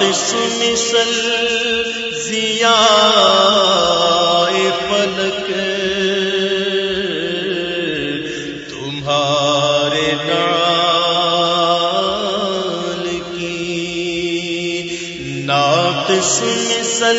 پر مثل زیا پلک تمہارے نال کی ناقص مثل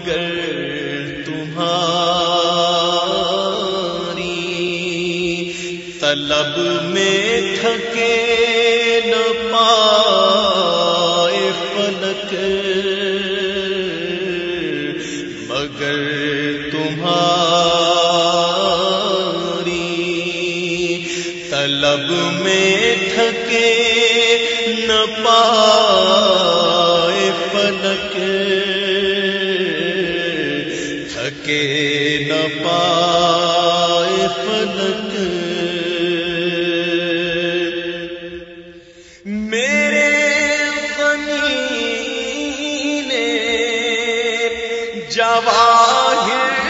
مگر تمہاری طلب میں تھکے نہ پائے فلک مگر لب میں تھکے نہ پائے نہ پائے میرے نے جواہر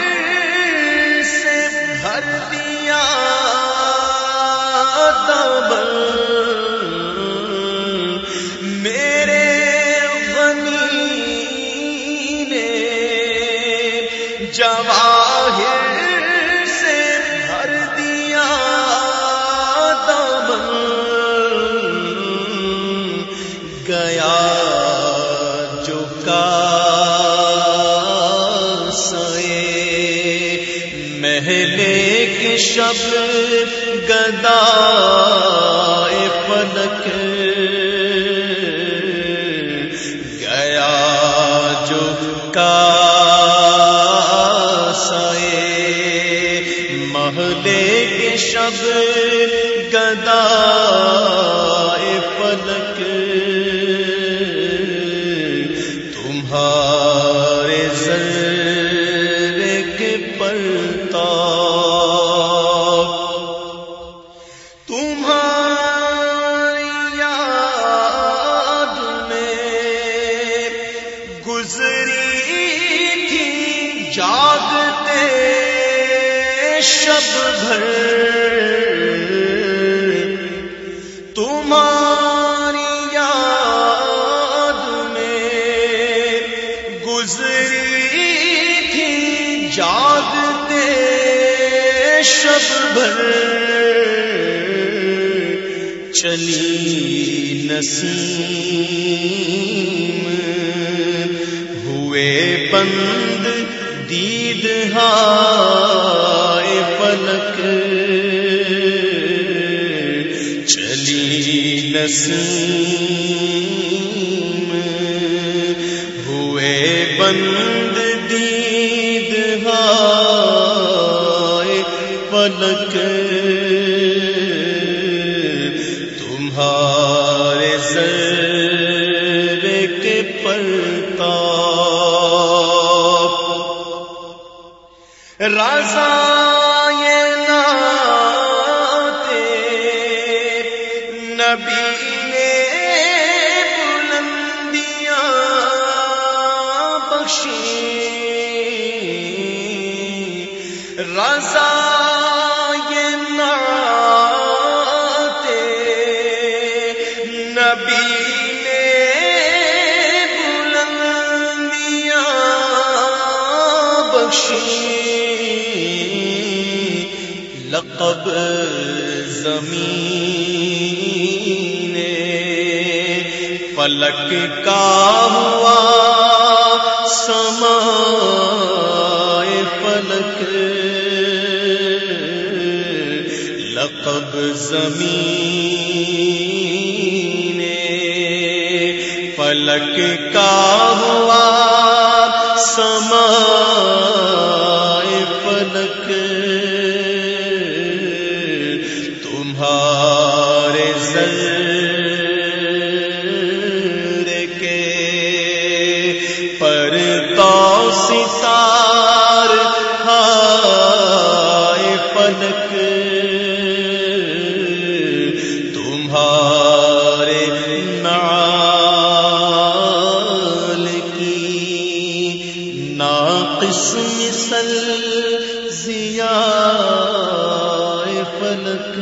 سے بھر دیا میرے غنی نے جواہر گیا جو کا محلے کے شب گدا پلک گیا جو کا محلے کے شب گدا شب بھر۔ تمہاری یاد میں گزری تھی جاگتے شب بھر۔ چلی نسیم ہوئے بند دید ہائے پلک چلی نسیم ہوئے بند دید ہائے پلک تمہارے سر کے پلتا رضا رضا نبی بلندیاں بخشی۔ لقب زمین فلک کا ہوا۔ سما پلک لقب زمین پلک کا ہوا سما تمہارے نال کی ناقص مثل ضیا فلک